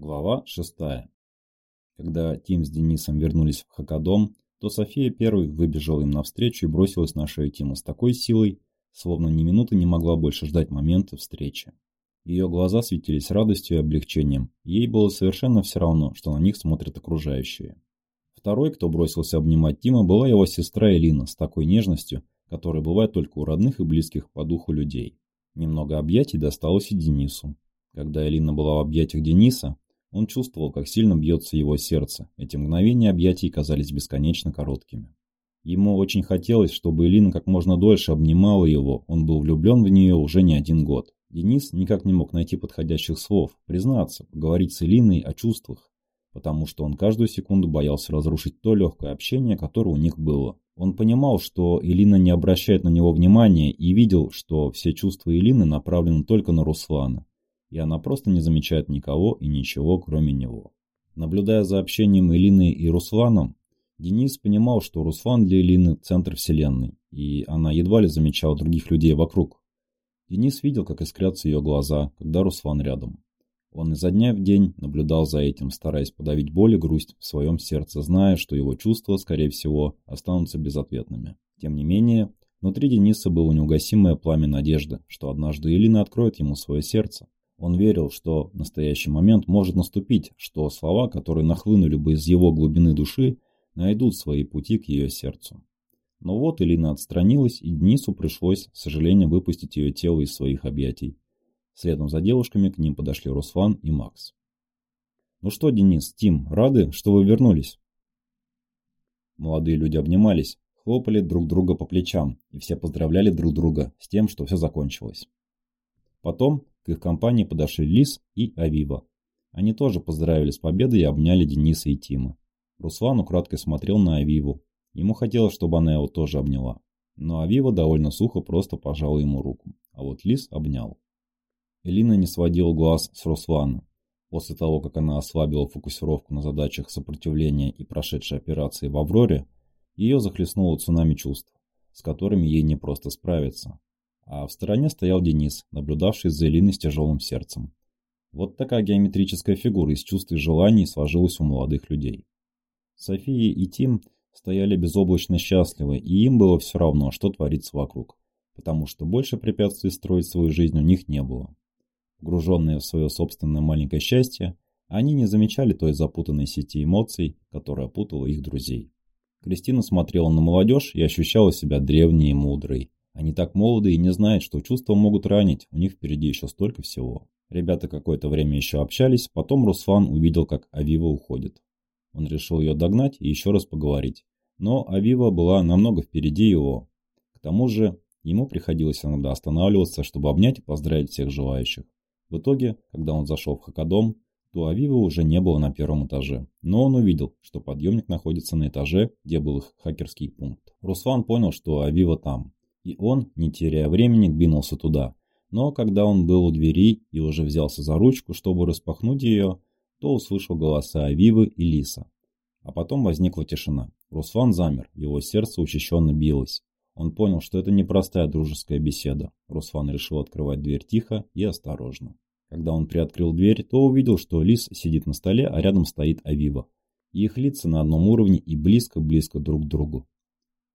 Глава 6. Когда Тим с Денисом вернулись в Хакадом, то София первой выбежала им навстречу и бросилась на шею Тима с такой силой, словно ни минуты не могла больше ждать момента встречи. Ее глаза светились радостью и облегчением, ей было совершенно все равно, что на них смотрят окружающие. Второй, кто бросился обнимать Тима, была его сестра Элина с такой нежностью, которая бывает только у родных и близких по духу людей. Немного объятий досталось и Денису. Когда Элина была в объятиях Дениса, он чувствовал, как сильно бьется его сердце. Эти мгновения объятий казались бесконечно короткими. Ему очень хотелось, чтобы Элина как можно дольше обнимала его, он был влюблен в нее уже не один год. Денис никак не мог найти подходящих слов, признаться, поговорить с Элиной о чувствах, потому что он каждую секунду боялся разрушить то легкое общение, которое у них было. Он понимал, что Элина не обращает на него внимания и видел, что все чувства Элины направлены только на Руслана и она просто не замечает никого и ничего, кроме него. Наблюдая за общением Элины и Русланом, Денис понимал, что Руслан для Элины – центр вселенной, и она едва ли замечала других людей вокруг. Денис видел, как искрятся ее глаза, когда Руслан рядом. Он изо дня в день наблюдал за этим, стараясь подавить боль и грусть в своем сердце, зная, что его чувства, скорее всего, останутся безответными. Тем не менее, внутри Дениса было неугасимое пламя надежды, что однажды Элина откроет ему свое сердце. Он верил, что настоящий момент может наступить, что слова, которые нахлынули бы из его глубины души, найдут свои пути к ее сердцу. Но вот Элина отстранилась, и Денису пришлось, с сожалением, выпустить ее тело из своих объятий. Следом за девушками к ним подошли Руслан и Макс. «Ну что, Денис, Тим, рады, что вы вернулись?» Молодые люди обнимались, хлопали друг друга по плечам, и все поздравляли друг друга с тем, что все закончилось. Потом к их компании подошли Лис и Авива. Они тоже поздравили с победой и обняли Дениса и Тима. Руслан украдкой смотрел на Авиву. Ему хотелось, чтобы она его тоже обняла. Но Авива довольно сухо просто пожала ему руку. А вот Лис обнял. Элина не сводила глаз с Руслана. После того, как она ослабила фокусировку на задачах сопротивления и прошедшей операции в Авроре, ее захлестнуло цунами чувств, с которыми ей не просто справиться а в стороне стоял Денис, наблюдавший за Элиной с тяжелым сердцем. Вот такая геометрическая фигура из чувств и желаний сложилась у молодых людей. София и Тим стояли безоблачно счастливы, и им было все равно, что творится вокруг, потому что больше препятствий строить свою жизнь у них не было. Погруженные в свое собственное маленькое счастье, они не замечали той запутанной сети эмоций, которая опутала их друзей. Кристина смотрела на молодежь и ощущала себя древней и мудрой, они так молоды и не знают, что чувства могут ранить, у них впереди еще столько всего. Ребята какое-то время еще общались, потом Руслан увидел, как Авива уходит. Он решил ее догнать и еще раз поговорить. Но Авива была намного впереди его. К тому же, ему приходилось иногда останавливаться, чтобы обнять и поздравить всех желающих. В итоге, когда он зашел в Хакадом, то Авива уже не было на первом этаже. Но он увидел, что подъемник находится на этаже, где был их хакерский пункт. Руслан понял, что Авива там и он, не теряя времени, двинулся туда. Но когда он был у двери и уже взялся за ручку, чтобы распахнуть ее, то услышал голоса Авивы и Лиса. А потом возникла тишина. Руслан замер, его сердце учащенно билось. Он понял, что это непростая дружеская беседа. Руслан решил открывать дверь тихо и осторожно. Когда он приоткрыл дверь, то увидел, что Лис сидит на столе, а рядом стоит Авива. их лица на одном уровне и близко-близко друг к другу.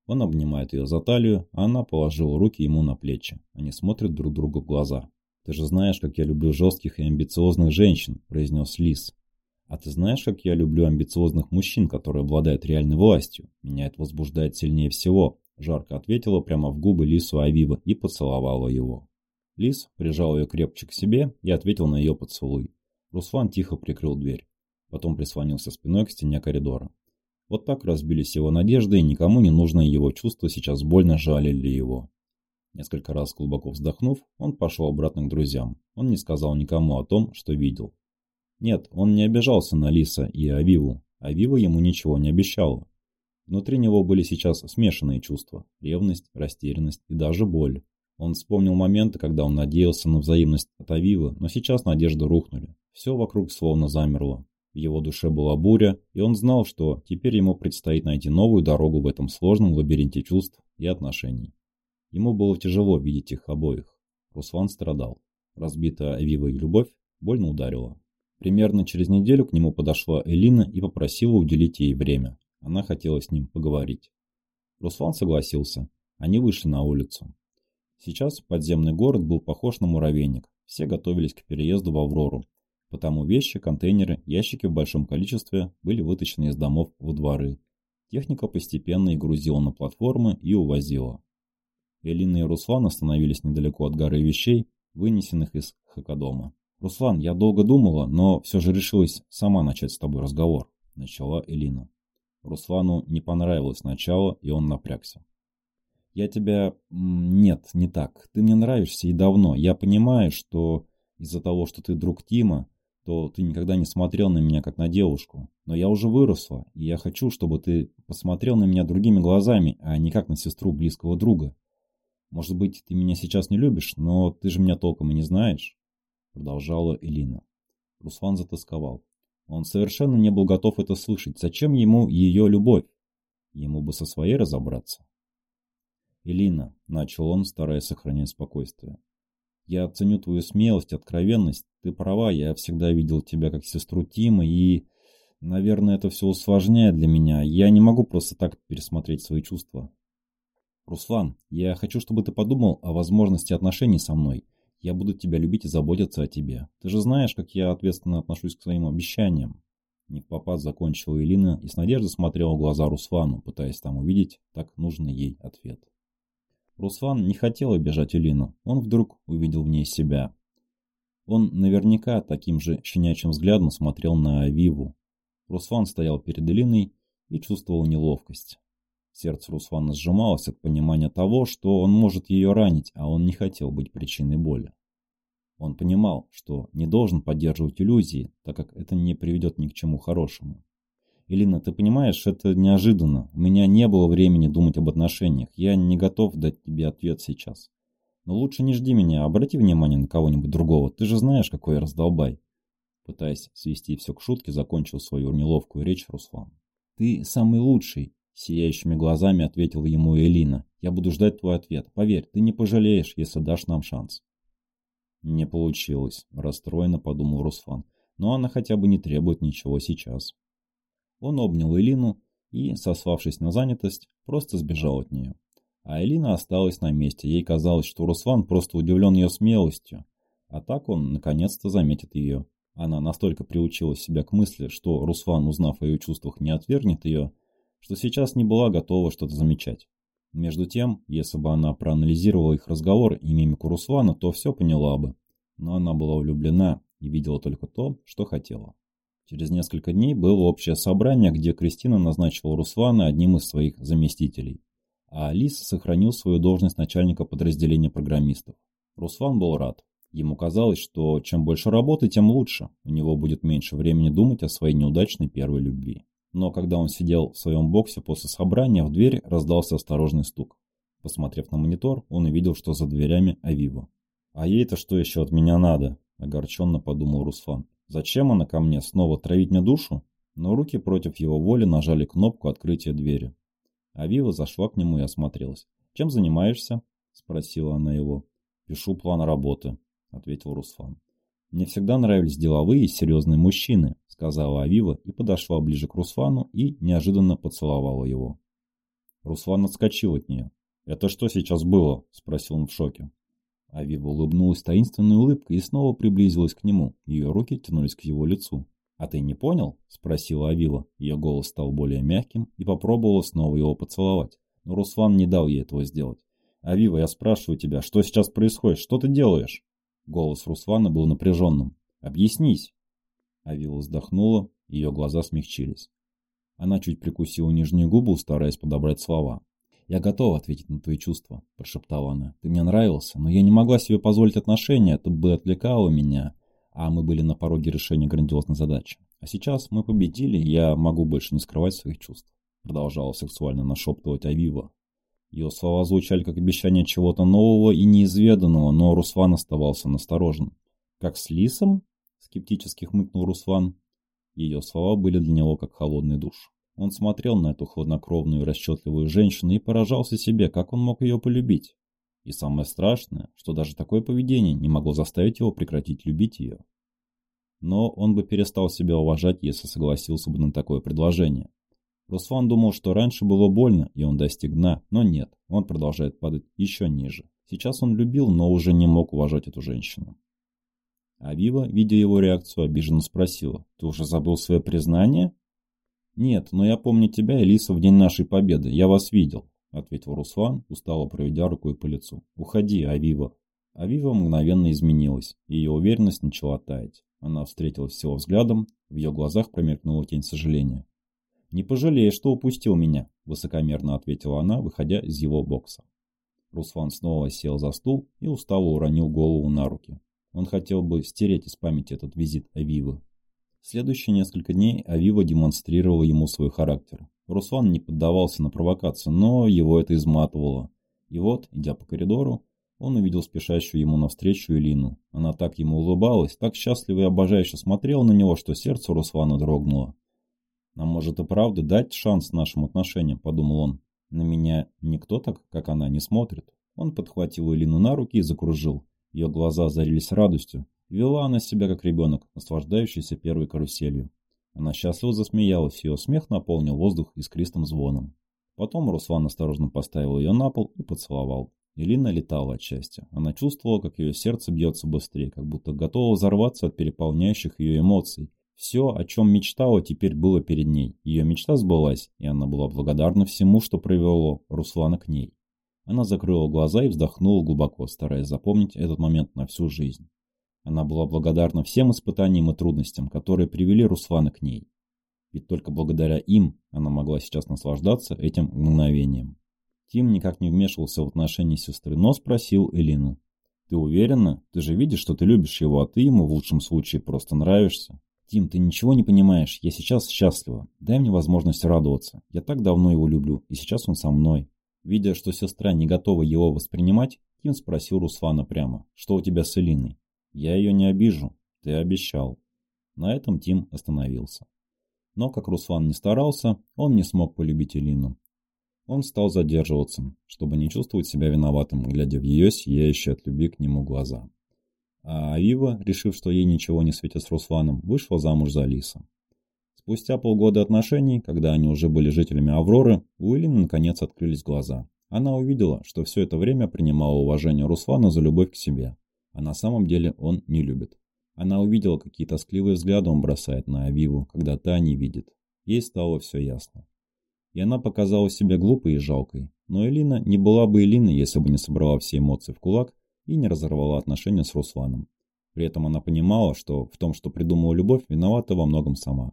Он обнимает ее за талию, а она положила руки ему на плечи. Они смотрят друг другу в глаза. «Ты же знаешь, как я люблю жестких и амбициозных женщин», – произнес Лис. «А ты знаешь, как я люблю амбициозных мужчин, которые обладают реальной властью? Меня это возбуждает сильнее всего», – жарко ответила прямо в губы Лису Авива и поцеловала его. Лис прижал ее крепче к себе и ответил на ее поцелуй. Руслан тихо прикрыл дверь. Потом прислонился спиной к стене коридора. Вот так разбились его надежды, и никому не нужное его чувство сейчас больно жалили его. Несколько раз глубоко вздохнув, он пошел обратно к друзьям. Он не сказал никому о том, что видел. Нет, он не обижался на Лиса и Авиву. Авива ему ничего не обещала. Внутри него были сейчас смешанные чувства – ревность, растерянность и даже боль. Он вспомнил моменты, когда он надеялся на взаимность от Авивы, но сейчас надежды рухнули. Все вокруг словно замерло. В его душе была буря, и он знал, что теперь ему предстоит найти новую дорогу в этом сложном лабиринте чувств и отношений. Ему было тяжело видеть их обоих. Руслан страдал. Разбитая Авива и любовь больно ударила. Примерно через неделю к нему подошла Элина и попросила уделить ей время. Она хотела с ним поговорить. Руслан согласился. Они вышли на улицу. Сейчас подземный город был похож на муравейник. Все готовились к переезду в Аврору. Потому вещи, контейнеры, ящики в большом количестве были вытащены из домов в дворы. Техника постепенно их грузила на платформы и увозила. Элина и Руслан остановились недалеко от горы вещей, вынесенных из Хакадома. «Руслан, я долго думала, но все же решилась сама начать с тобой разговор», – начала Элина. Руслану не понравилось начало, и он напрягся. «Я тебя... Нет, не так. Ты мне нравишься и давно. Я понимаю, что из-за того, что ты друг Тима, то ты никогда не смотрел на меня как на девушку. Но я уже выросла, и я хочу, чтобы ты посмотрел на меня другими глазами, а не как на сестру близкого друга. Может быть, ты меня сейчас не любишь, но ты же меня толком и не знаешь продолжала Элина. Руслан затасковал. Он совершенно не был готов это слышать. Зачем ему ее любовь? Ему бы со своей разобраться. Элина, начал он, стараясь сохранять спокойствие. Я ценю твою смелость, откровенность. Ты права, я всегда видел тебя как сестру Тима и... Наверное, это все усложняет для меня. Я не могу просто так пересмотреть свои чувства. Руслан, я хочу, чтобы ты подумал о возможности отношений со мной. Я буду тебя любить и заботиться о тебе. Ты же знаешь, как я ответственно отношусь к своим обещаниям. Не попад закончила Элина и с надеждой смотрела в глаза Руслану, пытаясь там увидеть так нужный ей ответ. Руслан не хотел обижать Элину, он вдруг увидел в ней себя. Он наверняка таким же щенячьим взглядом смотрел на Авиву. Руслан стоял перед Элиной и чувствовал неловкость. Сердце Руслана сжималось от понимания того, что он может ее ранить, а он не хотел быть причиной боли. Он понимал, что не должен поддерживать иллюзии, так как это не приведет ни к чему хорошему. «Элина, ты понимаешь, это неожиданно. У меня не было времени думать об отношениях. Я не готов дать тебе ответ сейчас. Но лучше не жди меня, обрати внимание на кого-нибудь другого. Ты же знаешь, какой я раздолбай». Пытаясь свести все к шутке, закончил свою неловкую речь Руслан. «Ты самый лучший, Сияющими глазами ответила ему Элина. «Я буду ждать твой ответ. Поверь, ты не пожалеешь, если дашь нам шанс». Не получилось, расстроенно подумал Руслан. Но она хотя бы не требует ничего сейчас. Он обнял Элину и, сославшись на занятость, просто сбежал от нее. А Элина осталась на месте. Ей казалось, что Руслан просто удивлен ее смелостью. А так он наконец-то заметит ее. Она настолько приучила себя к мысли, что Руслан, узнав о ее чувствах, не отвергнет ее, что сейчас не была готова что-то замечать. Между тем, если бы она проанализировала их разговор и мимику Руслана, то все поняла бы. Но она была влюблена и видела только то, что хотела. Через несколько дней было общее собрание, где Кристина назначила Руслана одним из своих заместителей. А Алис сохранил свою должность начальника подразделения программистов. Руслан был рад. Ему казалось, что чем больше работы, тем лучше. У него будет меньше времени думать о своей неудачной первой любви. Но когда он сидел в своем боксе после собрания, в дверь раздался осторожный стук. Посмотрев на монитор, он увидел, что за дверями Авива. «А ей-то что еще от меня надо?» – огорченно подумал Руслан. «Зачем она ко мне? Снова травить мне душу?» Но руки против его воли нажали кнопку открытия двери. Авива зашла к нему и осмотрелась. «Чем занимаешься?» – спросила она его. «Пишу план работы», – ответил Руслан. «Мне всегда нравились деловые и серьезные мужчины», — сказала Авива и подошла ближе к Руслану и неожиданно поцеловала его. Руслан отскочил от нее. «Это что сейчас было?» — спросил он в шоке. Авива улыбнулась таинственной улыбкой и снова приблизилась к нему. Ее руки тянулись к его лицу. «А ты не понял?» — спросила Авива. Ее голос стал более мягким и попробовала снова его поцеловать. Но Руслан не дал ей этого сделать. «Авива, я спрашиваю тебя, что сейчас происходит? Что ты делаешь?» Голос Руслана был напряженным. «Объяснись!» Авила вздохнула, ее глаза смягчились. Она чуть прикусила нижнюю губу, стараясь подобрать слова. «Я готова ответить на твои чувства», – прошептала она. «Ты мне нравился, но я не могла себе позволить отношения, это бы отвлекало меня, а мы были на пороге решения грандиозной задачи. А сейчас мы победили, я могу больше не скрывать своих чувств», – продолжала сексуально нашептывать Авива, ее слова звучали как обещание чего-то нового и неизведанного, но Руслан оставался насторожен. «Как с лисом?» – скептически хмыкнул Руслан. Ее слова были для него как холодный душ. Он смотрел на эту хладнокровную и расчетливую женщину и поражался себе, как он мог ее полюбить. И самое страшное, что даже такое поведение не могло заставить его прекратить любить ее. но он бы перестал себя уважать, если согласился бы на такое предложение. Руслан думал, что раньше было больно, и он достиг дна, но нет, он продолжает падать еще ниже. Сейчас он любил, но уже не мог уважать эту женщину. А Вива, видя его реакцию, обиженно спросила, «Ты уже забыл свое признание?» «Нет, но я помню тебя и Лиса в день нашей победы, я вас видел», ответил Руслан, устало проведя рукой по лицу. «Уходи, Авива». Авива мгновенно изменилась, и ее уверенность начала таять. Она встретилась с его взглядом, в ее глазах промелькнула тень сожаления. «Не пожалеешь, что упустил меня», – высокомерно ответила она, выходя из его бокса. Руслан снова сел за стул и устало уронил голову на руки. Он хотел бы стереть из памяти этот визит Авивы. Следующие несколько дней Авива демонстрировала ему свой характер. Руслан не поддавался на провокацию, но его это изматывало. И вот, идя по коридору, он увидел спешащую ему навстречу Элину. Она так ему улыбалась, так счастливо и обожающе смотрела на него, что сердце Руслана дрогнуло. «А может и правда дать шанс нашим отношениям», – подумал он. «На меня никто так, как она, не смотрит». Он подхватил Элину на руки и закружил. Ее глаза озарились радостью. Вела она себя как ребенок, наслаждающийся первой каруселью. Она счастливо засмеялась, ее смех наполнил воздух искристым звоном. Потом Руслан осторожно поставил ее на пол и поцеловал. Элина летала от счастья. Она чувствовала, как ее сердце бьется быстрее, как будто готова взорваться от переполняющих ее эмоций. Все, о чем мечтала, теперь было перед ней. Ее мечта сбылась, и она была благодарна всему, что привело Руслана к ней. Она закрыла глаза и вздохнула глубоко, стараясь запомнить этот момент на всю жизнь. Она была благодарна всем испытаниям и трудностям, которые привели Руслана к ней. Ведь только благодаря им она могла сейчас наслаждаться этим мгновением. Тим никак не вмешивался в отношения сестры, но спросил Элину. «Ты уверена? Ты же видишь, что ты любишь его, а ты ему в лучшем случае просто нравишься». «Тим, ты ничего не понимаешь. Я сейчас счастлива. Дай мне возможность радоваться. Я так давно его люблю, и сейчас он со мной». Видя, что сестра не готова его воспринимать, Тим спросил Руслана прямо, что у тебя с Элиной. «Я ее не обижу. Ты обещал». На этом Тим остановился. Но, как Руслан не старался, он не смог полюбить Элину. Он стал задерживаться, чтобы не чувствовать себя виноватым, глядя в ее сияющие от любви к нему глаза. А Ива, решив, что ей ничего не светит с Русланом, вышла замуж за Алиса. Спустя полгода отношений, когда они уже были жителями Авроры, у Элины наконец открылись глаза. Она увидела, что все это время принимала уважение Руслана за любовь к себе, а на самом деле он не любит. Она увидела, какие тоскливые взгляды он бросает на Авиву, когда та не видит. Ей стало все ясно. И она показала себя глупой и жалкой. Но Элина не была бы Элиной, если бы не собрала все эмоции в кулак и не разорвала отношения с Русланом. При этом она понимала, что в том, что придумала любовь, виновата во многом сама.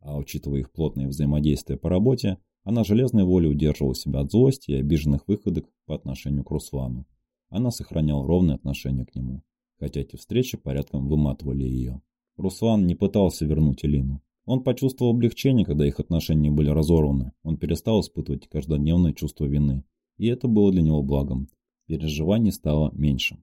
А учитывая их плотное взаимодействие по работе, она железной волей удерживала себя от злости и обиженных выходок по отношению к Руслану. Она сохраняла ровное отношение к нему, хотя эти встречи порядком выматывали ее. Руслан не пытался вернуть Элину. Он почувствовал облегчение, когда их отношения были разорваны. Он перестал испытывать каждодневное чувство вины. И это было для него благом переживаний стало меньше.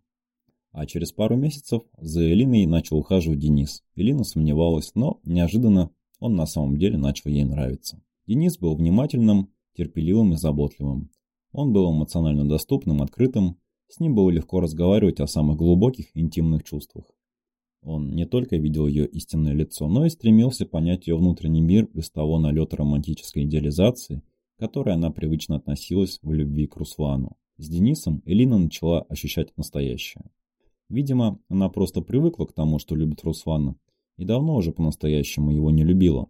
А через пару месяцев за Элиной начал ухаживать Денис. Элина сомневалась, но неожиданно он на самом деле начал ей нравиться. Денис был внимательным, терпеливым и заботливым. Он был эмоционально доступным, открытым, с ним было легко разговаривать о самых глубоких интимных чувствах. Он не только видел ее истинное лицо, но и стремился понять ее внутренний мир без того налета романтической идеализации, которой она привычно относилась в любви к Руслану. С Денисом Элина начала ощущать настоящее. Видимо, она просто привыкла к тому, что любит Руслана, и давно уже по-настоящему его не любила.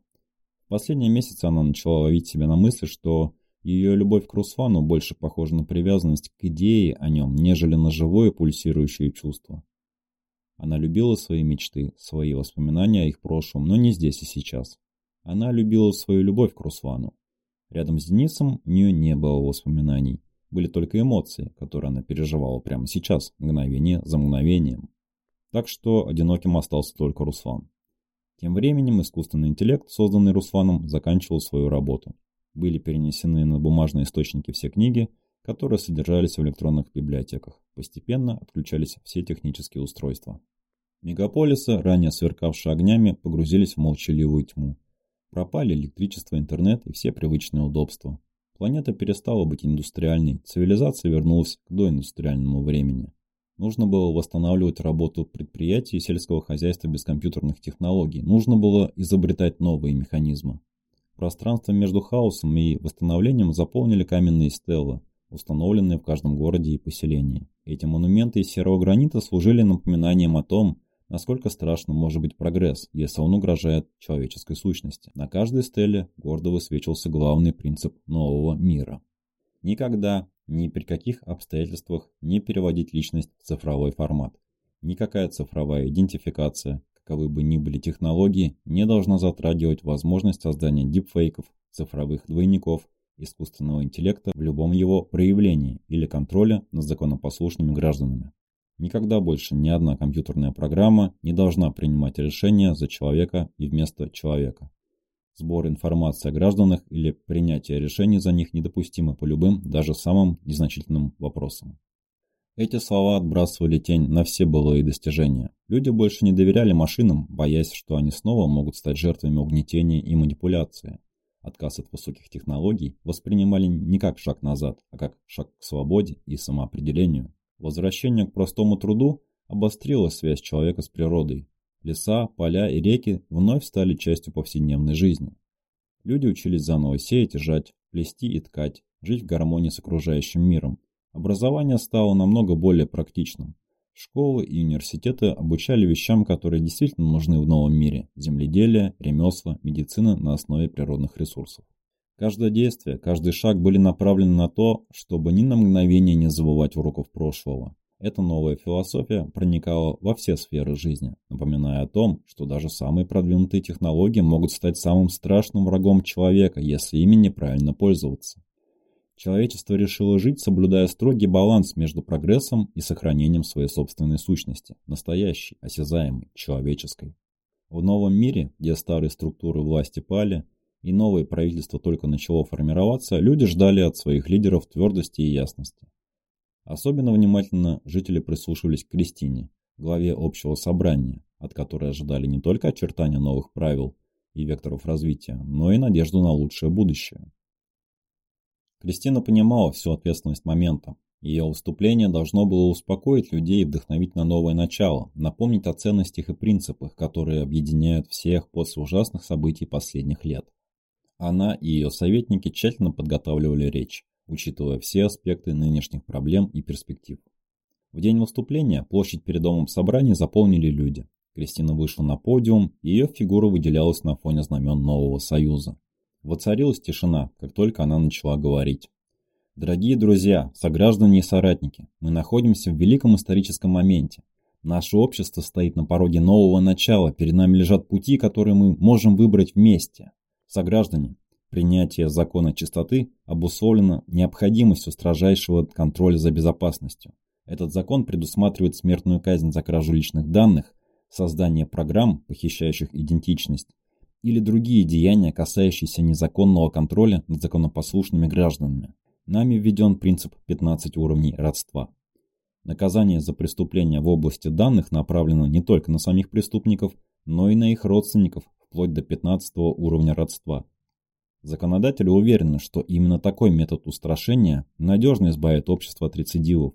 В последние месяцы она начала ловить себя на мысли, что ее любовь к Руслану больше похожа на привязанность к идее о нем, нежели на живое пульсирующее чувство. Она любила свои мечты, свои воспоминания о их прошлом, но не здесь и сейчас. Она любила свою любовь к Руслану. Рядом с Денисом у нее не было воспоминаний были только эмоции, которые она переживала прямо сейчас, мгновение за мгновением. Так что одиноким остался только Руслан. Тем временем искусственный интеллект, созданный Русланом, заканчивал свою работу. Были перенесены на бумажные источники все книги, которые содержались в электронных библиотеках. Постепенно отключались все технические устройства. Мегаполисы, ранее сверкавшие огнями, погрузились в молчаливую тьму. Пропали электричество, интернет и все привычные удобства. Планета перестала быть индустриальной, цивилизация вернулась к доиндустриальному времени. Нужно было восстанавливать работу предприятий и сельского хозяйства без компьютерных технологий. Нужно было изобретать новые механизмы. Пространство между хаосом и восстановлением заполнили каменные стелы, установленные в каждом городе и поселении. Эти монументы из серого гранита служили напоминанием о том, насколько страшным может быть прогресс, если он угрожает человеческой сущности. На каждой стеле гордо высвечивался главный принцип нового мира. Никогда, ни при каких обстоятельствах не переводить личность в цифровой формат. Никакая цифровая идентификация, каковы бы ни были технологии, не должна затрагивать возможность создания дипфейков, цифровых двойников, искусственного интеллекта в любом его проявлении или контроля над законопослушными гражданами. Никогда больше ни одна компьютерная программа не должна принимать решения за человека и вместо человека. Сбор информации о гражданах или принятие решений за них недопустимо по любым, даже самым незначительным вопросам. Эти слова отбрасывали тень на все былые достижения. Люди больше не доверяли машинам, боясь, что они снова могут стать жертвами угнетения и манипуляции. Отказ от высоких технологий воспринимали не как шаг назад, а как шаг к свободе и самоопределению. Возвращение к простому труду обострило связь человека с природой. Леса, поля и реки вновь стали частью повседневной жизни. Люди учились заново сеять и жать, плести и ткать, жить в гармонии с окружающим миром, Образование стало намного более практичным. Школы и университеты обучали вещам, которые действительно нужны в новом мире – земледелие, ремесла, медицина на основе природных ресурсов. Каждое действие, каждый шаг были направлены на то, чтобы ни на мгновение не забывать уроков прошлого. Эта новая философия проникала во все сферы жизни, напоминая о том, что даже самые продвинутые технологии могут стать самым страшным врагом человека, если ими неправильно пользоваться. Человечество решило жить, соблюдая строгий баланс между прогрессом и сохранением своей собственной сущности, настоящей, осязаемой, человеческой. В новом мире, где старые структуры власти пали, и новое правительство только начало формироваться, люди ждали от своих лидеров твердости и ясности. Особенно внимательно жители прислушивались к Кристине, главе общего собрания, от которой ожидали не только очертания новых правил и векторов развития, но и надежду на лучшее будущее. Кристина понимала всю ответственность момента. Ее выступление должно было успокоить людей и вдохновить на новое начало, напомнить о ценностях и принципах, которые объединяют всех после ужасных событий последних лет. Она и ее советники тщательно подготавливали речь, учитывая все аспекты нынешних проблем и перспектив. В день выступления площадь перед домом собрания заполнили люди. Кристина вышла на подиум, и ее фигура выделялась на фоне знамен нового союза. Воцарилась тишина, как только она начала говорить. Дорогие друзья, сограждане и соратники, мы находимся в великом историческом моменте. Наше общество стоит на пороге нового начала, перед нами лежат пути, которые мы можем выбрать вместе. Сограждане, принятие закона чистоты обусловлено необходимостью строжайшего контроля за безопасностью. Этот закон предусматривает смертную казнь за кражу личных данных, создание программ, похищающих идентичность, или другие деяния, касающиеся незаконного контроля над законопослушными гражданами. Нами введен принцип 15 уровней родства. Наказание за преступления в области данных направлено не только на самих преступников, но и на их родственников, вплоть до 15 уровня родства. Законодатели уверены, что именно такой метод устрашения надежно избавит общество от рецидивов.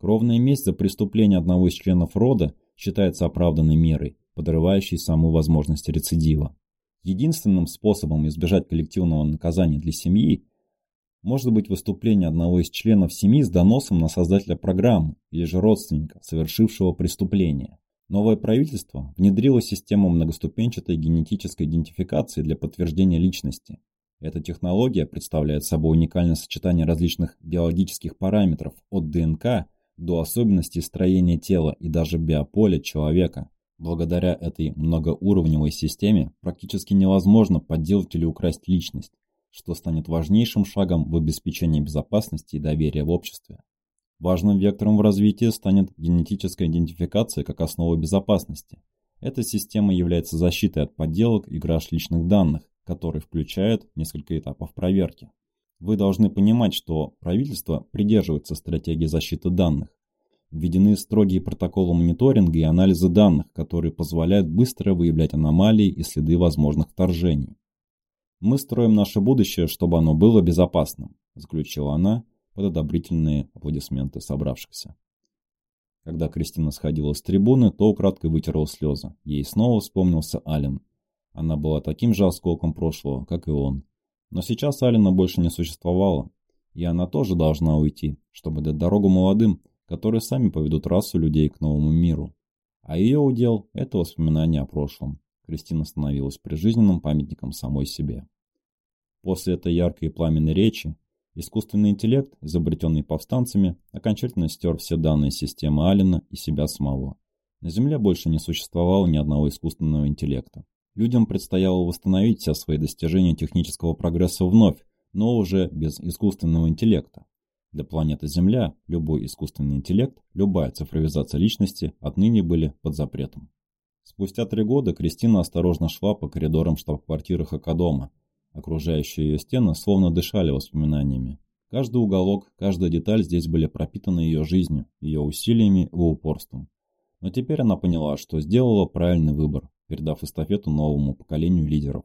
Кровная месть за преступление одного из членов рода считается оправданной мерой, подрывающей саму возможность рецидива. Единственным способом избежать коллективного наказания для семьи может быть выступление одного из членов семьи с доносом на создателя программы или же родственника, совершившего преступление. Новое правительство внедрило систему многоступенчатой генетической идентификации для подтверждения личности. Эта технология представляет собой уникальное сочетание различных биологических параметров от ДНК до особенностей строения тела и даже биополя человека. Благодаря этой многоуровневой системе практически невозможно подделать или украсть личность, что станет важнейшим шагом в обеспечении безопасности и доверия в обществе. Важным вектором в развитии станет генетическая идентификация как основа безопасности. Эта система является защитой от подделок и краж личных данных, который включает несколько этапов проверки. Вы должны понимать, что правительство придерживается стратегии защиты данных, Введены строгие протоколы мониторинга и анализа данных, которые позволяют быстро выявлять аномалии и следы возможных вторжений. «Мы строим наше будущее, чтобы оно было безопасным», – заключила она под одобрительные аплодисменты собравшихся. Когда Кристина сходила с трибуны, то украдкой вытерла слезы. Ей снова вспомнился Ален. Она была таким же осколком прошлого, как и он. Но сейчас Алина больше не существовало. И она тоже должна уйти, чтобы дать дорогу молодым, которые сами поведут расу людей к новому миру. А ее удел – это воспоминания о прошлом. Кристина становилась прижизненным памятником самой себе. После этой яркой и пламенной речи искусственный интеллект, изобретенный повстанцами, окончательно стер все данные системы Алина и себя самого. На Земле больше не существовало ни одного искусственного интеллекта. Людям предстояло восстановить все свои достижения технического прогресса вновь, но уже без искусственного интеллекта. Для планеты Земля любой искусственный интеллект, любая цифровизация личности отныне были под запретом. Спустя три года Кристина осторожно шла по коридорам штаб-квартиры Хакадома. Окружающие ее стены словно дышали воспоминаниями. Каждый уголок, каждая деталь здесь были пропитаны ее жизнью, ее усилиями и упорством. Но теперь она поняла, что сделала правильный выбор, передав эстафету новому поколению лидеров.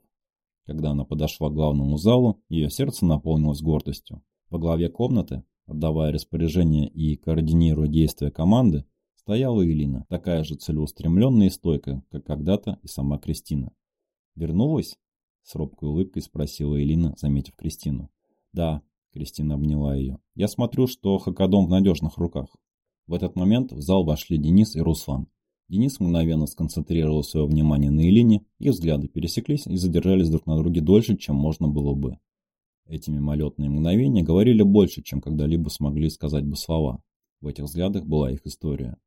Когда она подошла к главному залу, ее сердце наполнилось гордостью. По главе комнаты, отдавая распоряжения и координируя действия команды, стояла Элина, такая же целеустремленная и стойкая, как когда-то и сама Кристина. «Вернулась?» – с робкой улыбкой спросила Элина, заметив Кристину. «Да», – Кристина обняла ее. «Я смотрю, что Хакадом в надежных руках». В этот момент в зал вошли Денис и Руслан. Денис мгновенно сконцентрировал свое внимание на Элине, их взгляды пересеклись и задержались друг на друге дольше, чем можно было бы. Эти мимолетные мгновения говорили больше, чем когда-либо смогли сказать бы слова. В этих взглядах была их история.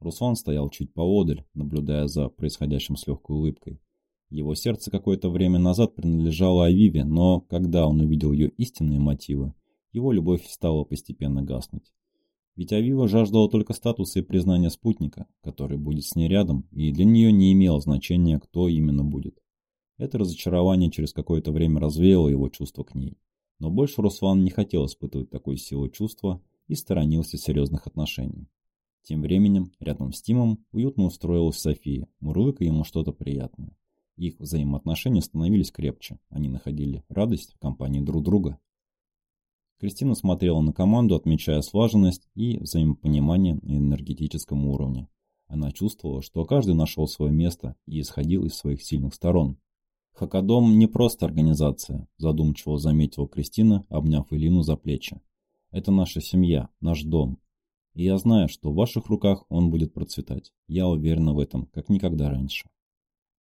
Руслан стоял чуть поодаль, наблюдая за происходящим с легкой улыбкой. Его сердце какое-то время назад принадлежало Авиве, но когда он увидел ее истинные мотивы, его любовь стала постепенно гаснуть. Ведь Авива жаждала только статуса и признания спутника, который будет с ней рядом, и для нее не имело значения, кто именно будет. Это разочарование через какое-то время развеяло его чувство к ней. Но больше Руслан не хотел испытывать такой силы чувства и сторонился серьезных отношений. Тем временем, рядом с Тимом уютно устроилась София, мурлыка ему что-то приятное. Их взаимоотношения становились крепче, они находили радость в компании друг друга. Кристина смотрела на команду, отмечая слаженность и взаимопонимание на энергетическом уровне. Она чувствовала, что каждый нашел свое место и исходил из своих сильных сторон. «Хакадом не просто организация», – задумчиво заметила Кристина, обняв Илину за плечи. «Это наша семья, наш дом, и я знаю, что в ваших руках он будет процветать. Я уверена в этом, как никогда раньше.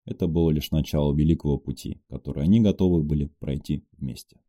Это было лишь начало великого пути, который они готовы были пройти вместе.